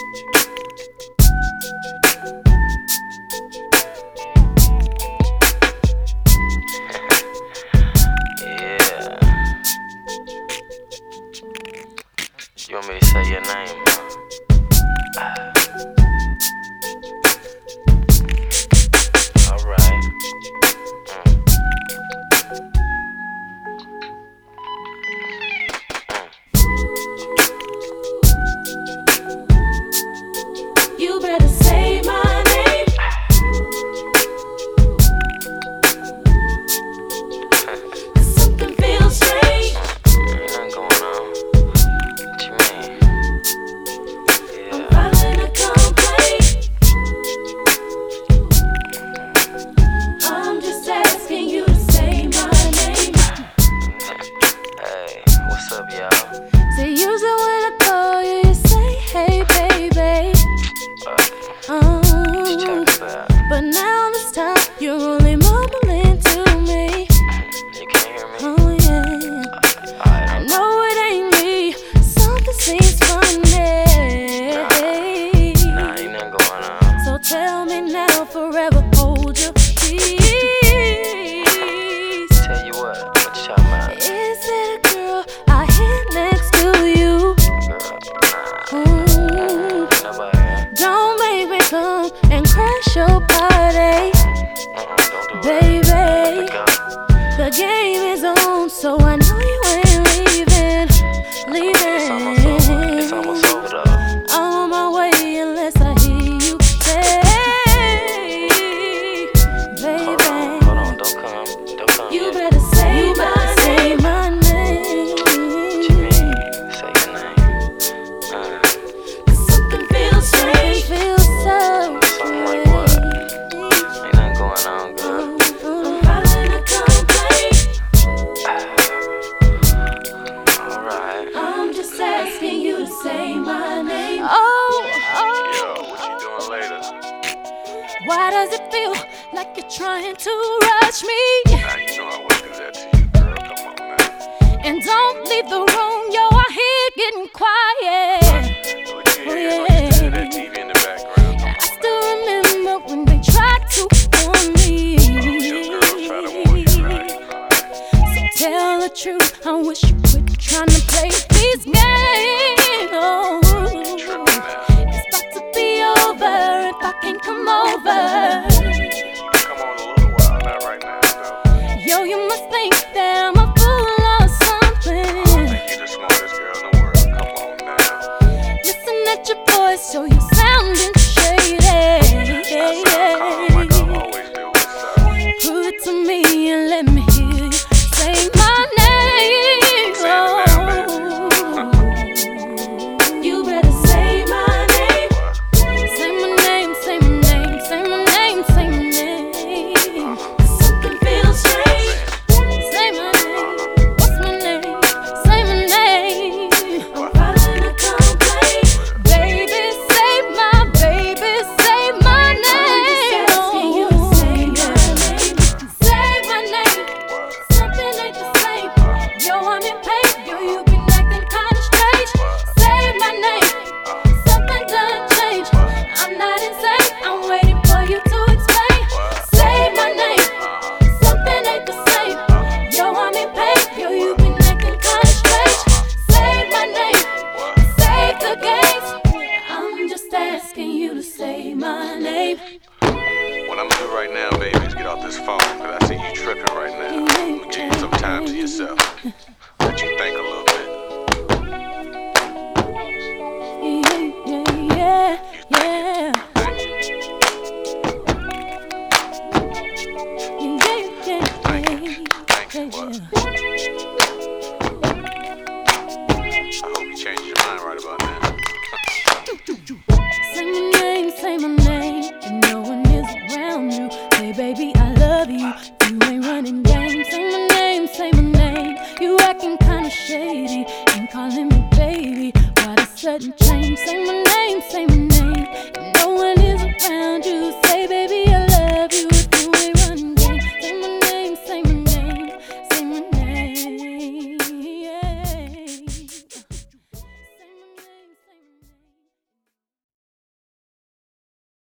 You want me to say your name? Yeah. So use the special party, baby. like you're trying to rush me. Now you know I wouldn't do that to you, girl. Come on. And don't leave the room, you're getting quiet. Oh, yeah. I still remember when they tried to me. So tell the truth, I wish you quit trying to play these games. Oh. It's about to be over if I can't come over. baby, I love you. You ain't running games. Say my name, say my name. You acting kinda shady and calling me baby. Why the sudden change? Say my name, say my name. No one is around you. Say, baby.